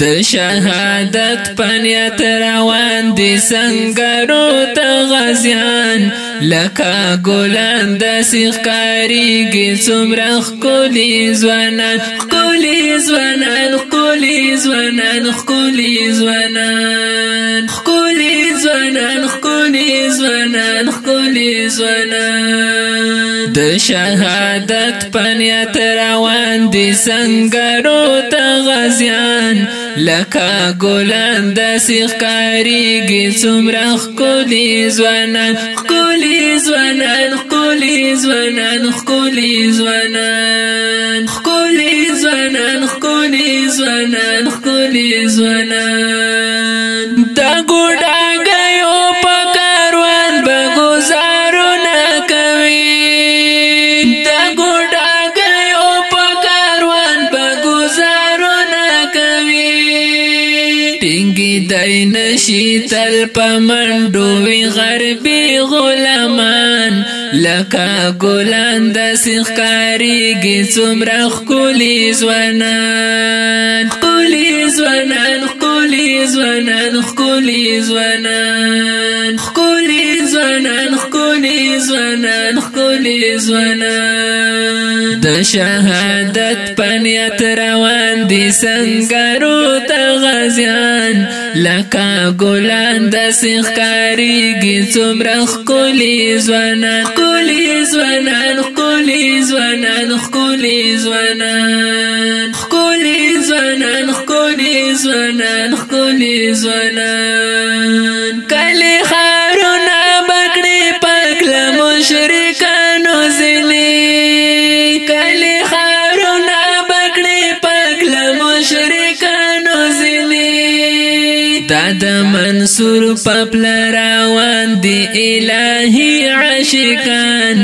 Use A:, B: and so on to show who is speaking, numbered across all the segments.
A: د شهادت پنیت روان دي سنگرو تا غزیان لکا گلان د سیخ کاریگی سمرخ کلی زوانان کلی زوانان کلی زوانان کلی زوانان کلی زوانان کلی زوانان کلی زوانان د شهادت پنیت روان دي سنگرو تا غزیان لکا گلان دسی خکاریگی سمرا خکولی زوانان خکولی زوانان خکولی زوانان خکولی زوانان خکولی زوانان خکولی زوانان خکولی زوانان دا گوڑا شي تل پمندو وی غربي غلامان لکه ګلان د سخکاریږي څومره خولي ځوانان خولي ځوانان خولي ځوانان خولي ځوانان خولي ځوانان خولي ځوانان خولي ځوانان د شهادت پنیت روان دي څنګه غزیان لکا گلان دسی خکاریگی څومره کولی زوانان کولی زوانان کولی زوانان کولی زوانان کولی زوانان کولی زوانان کولی زوانان كالي خارونا بكري پاک له منصور پپل روان دی الہی عاشقان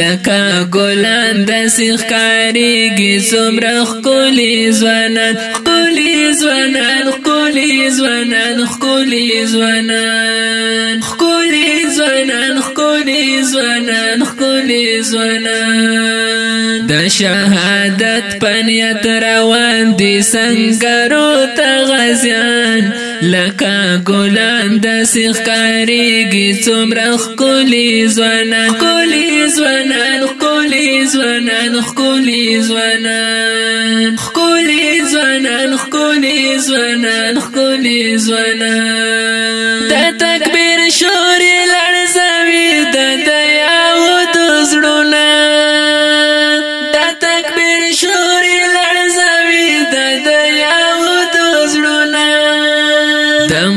A: لکا گلان د سخکاریږي څومره ښکلي ځوانان ښکلي ځوانان ښکلي ځوانان ښکلي ځوانان ښکلي ځوانان ښکلي ځوانان ښکلي ځوانان د شهادت پنیت روان دي سنگرو ته غزيان لکا گلان دا سیخ کاری گی سمرخ کلی زوانان کلی زوانان کلی زوانان کلی زوانان کلی زوانان کلی زوانان کلی زوانان دا تکبیر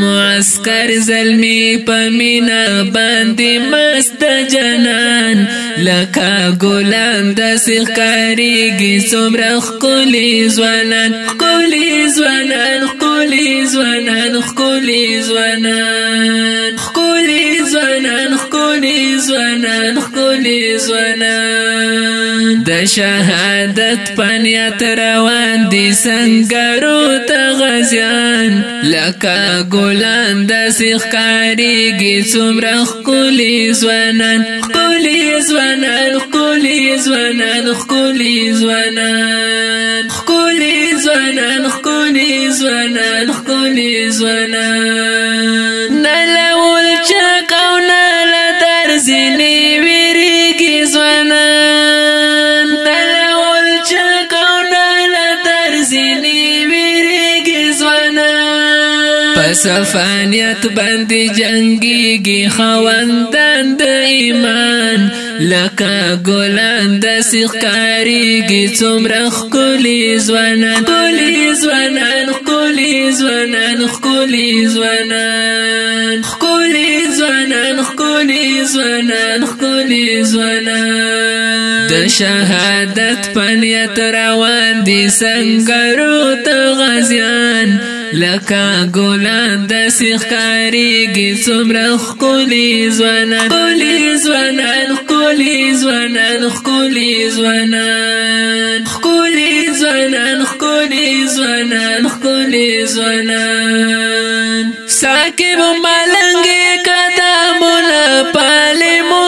A: معسكر زلمی پمینا باندې مست جنان لکه ګلان د سخکاریږي څومره ښکلي ځوانان ښکلي ځوانان ښکلي ځوانان ښکلي ځوانان ښکلي ځوانان ښکلي ځوانان ښکلي ځوانان د شهادت پنیت روان دي سنگرو ته غزيان لکه ګلان د سخکاریږي څومره خولي ځوانان خولي ځوانان خولي ځوانان خولي ځوانان خولي ځوانان خولي ځوانان خولي ځوانان صفانیت باندې جنگيږي خوندان د ایمان لکه ګلان د سخکاریږي څومره ښکلي ځوانان ښکلي ځوانان ښکلي ځوانان ښکلي ځوانان ښکلي ځوانان ښکلي ځوانان ښکلي ځوانان د شهادت پنیت روان دي څنګه روت غزيان لکا گلان د سخکاری گی سمرا خکولی زوانان خکولی زوانان خکولی زوانان خکولی زوانان خکولی زوانان خکولی زوانان خکولی زوانان ساکب ملنگی کدامونا پالی مو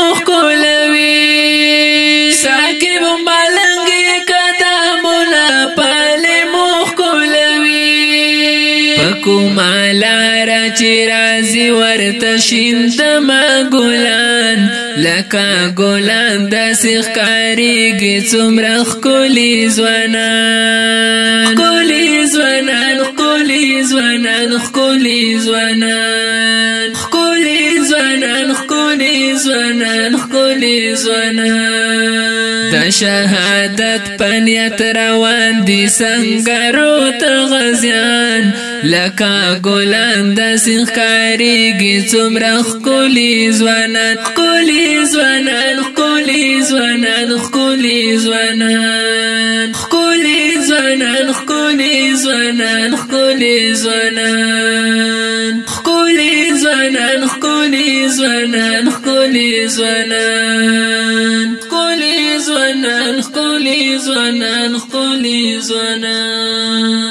A: کوم لار چې رازي ورته شیند ما ګلان لکه ګلان د سخکاریږي څومره خولي ځوانان خولي ځوانان خولي زوانان خولي زوانان خولي زوانان خولي زوانان خولي زوانان د شهادت پنیت روان دي سنگرو ته غزيان زوانان خکولی زوانان خکولی زوانان خکولی زوانان خولي زنان خولي زنان خولي زنان خولي زنان خولي زنان خولي زنان خولي زنان خولي زنان خولي زنان